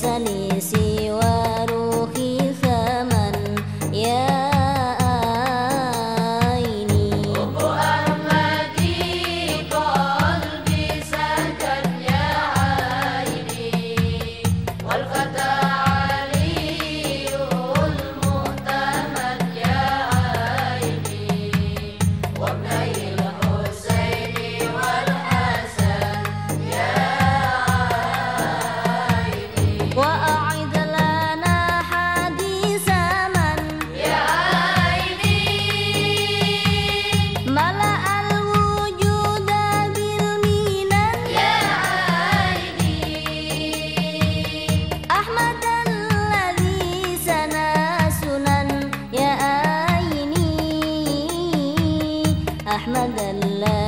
sunny أحمد الله.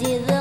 Do the